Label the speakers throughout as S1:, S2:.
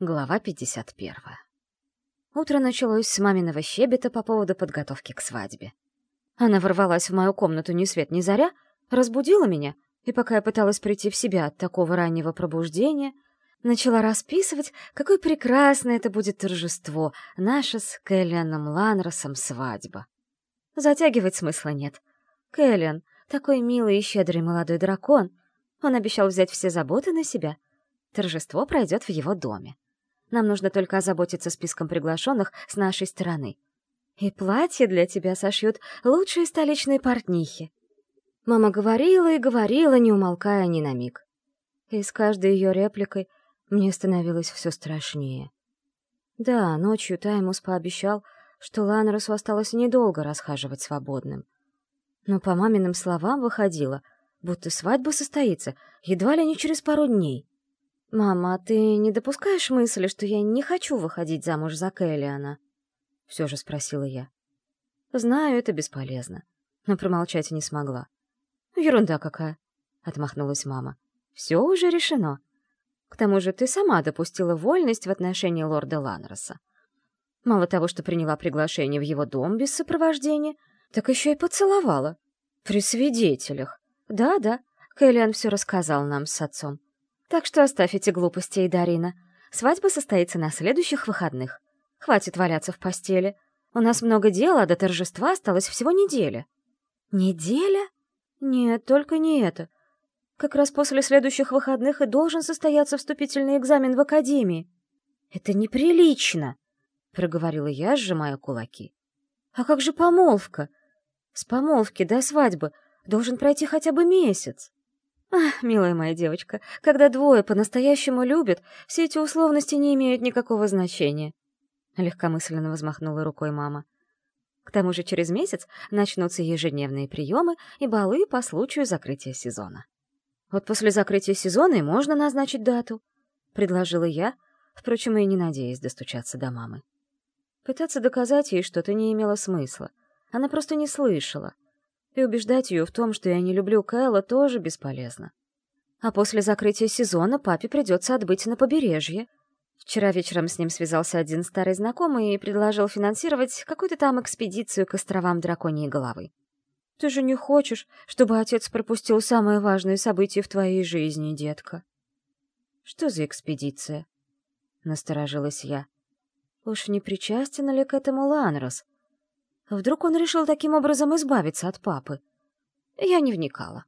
S1: Глава 51. Утро началось с маминого щебета по поводу подготовки к свадьбе. Она ворвалась в мою комнату ни свет ни заря, разбудила меня, и пока я пыталась прийти в себя от такого раннего пробуждения, начала расписывать, какое прекрасное это будет торжество, наша с Кэллианом Ланросом свадьба. Затягивать смысла нет. Кэллиан — такой милый и щедрый молодой дракон. Он обещал взять все заботы на себя. Торжество пройдет в его доме. Нам нужно только озаботиться списком приглашенных с нашей стороны. И платье для тебя сошьют лучшие столичные портнихи. Мама говорила и говорила, не умолкая ни на миг. И с каждой ее репликой мне становилось все страшнее. Да, ночью Таймус пообещал, что Ланросу осталось недолго расхаживать свободным. Но по маминым словам выходило, будто свадьба состоится едва ли не через пару дней. «Мама, а ты не допускаешь мысли, что я не хочу выходить замуж за Кэллиана?» — все же спросила я. «Знаю, это бесполезно, но промолчать не смогла». «Ерунда какая!» — отмахнулась мама. «Все уже решено. К тому же ты сама допустила вольность в отношении лорда Ланроса. Мало того, что приняла приглашение в его дом без сопровождения, так еще и поцеловала. При свидетелях. Да-да, Кэллиан все рассказал нам с отцом. Так что оставь эти глупости, Дарина. Свадьба состоится на следующих выходных. Хватит валяться в постели. У нас много дела, а до торжества осталось всего неделя. Неделя? Нет, только не это. Как раз после следующих выходных и должен состояться вступительный экзамен в академии. Это неприлично, проговорила я, сжимая кулаки. А как же помолвка? С помолвки до свадьбы должен пройти хотя бы месяц. Ах, милая моя девочка, когда двое по-настоящему любят, все эти условности не имеют никакого значения. Легкомысленно взмахнула рукой мама. К тому же через месяц начнутся ежедневные приемы и балы по случаю закрытия сезона. Вот после закрытия сезона и можно назначить дату, предложила я, впрочем, и не надеясь достучаться до мамы. Пытаться доказать ей что-то не имело смысла. Она просто не слышала — и убеждать ее в том, что я не люблю Кайла, тоже бесполезно. А после закрытия сезона папе придется отбыть на побережье. Вчера вечером с ним связался один старый знакомый и предложил финансировать какую-то там экспедицию к островам Драконьей Головы. «Ты же не хочешь, чтобы отец пропустил самое важное событие в твоей жизни, детка?» «Что за экспедиция?» — насторожилась я. «Уж не причастен ли к этому Ланрос?» Вдруг он решил таким образом избавиться от папы? Я не вникала.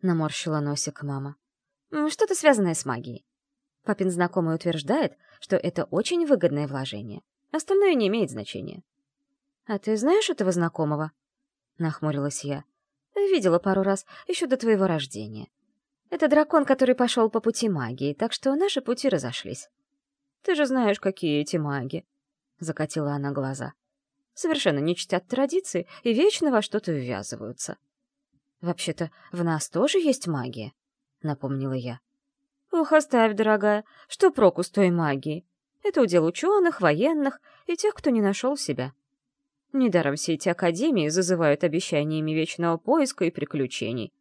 S1: Наморщила носик мама. Что-то связанное с магией. Папин знакомый утверждает, что это очень выгодное вложение. Остальное не имеет значения. «А ты знаешь этого знакомого?» — нахмурилась я. «Видела пару раз, еще до твоего рождения. Это дракон, который пошел по пути магии, так что наши пути разошлись. Ты же знаешь, какие эти маги!» — закатила она глаза совершенно не чтят традиции и вечно во что-то ввязываются. «Вообще-то в нас тоже есть магия», — напомнила я. «Ох, оставь, дорогая, что проку с той магии? Это удел ученых, военных и тех, кто не нашел себя. Недаром все эти академии зазывают обещаниями вечного поиска и приключений.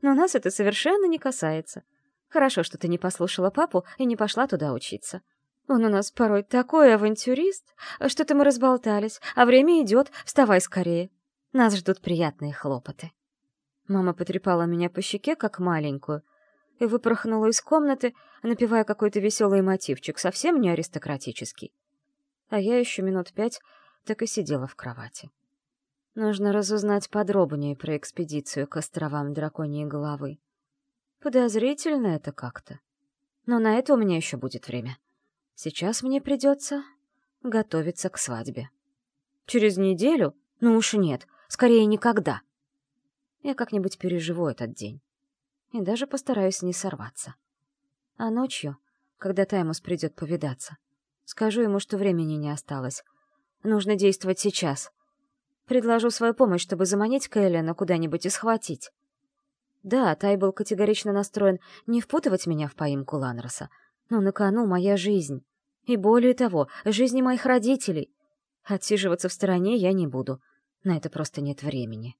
S1: Но нас это совершенно не касается. Хорошо, что ты не послушала папу и не пошла туда учиться. Он у нас порой такой авантюрист, что-то мы разболтались, а время идет, вставай скорее. Нас ждут приятные хлопоты. Мама потрепала меня по щеке, как маленькую, и выпорхнула из комнаты, напевая какой-то веселый мотивчик, совсем не аристократический. А я еще минут пять так и сидела в кровати. Нужно разузнать подробнее про экспедицию к островам Драконьей Головы. Подозрительно это как-то. Но на это у меня еще будет время. Сейчас мне придется готовиться к свадьбе. Через неделю? Ну уж нет, скорее никогда. Я как-нибудь переживу этот день. И даже постараюсь не сорваться. А ночью, когда Таймус придет повидаться, скажу ему, что времени не осталось. Нужно действовать сейчас. Предложу свою помощь, чтобы заманить Кэллина куда-нибудь и схватить. Да, Тай был категорично настроен не впутывать меня в поимку Ланроса, но на кону моя жизнь. И более того, жизни моих родителей. Отсиживаться в стороне я не буду. На это просто нет времени.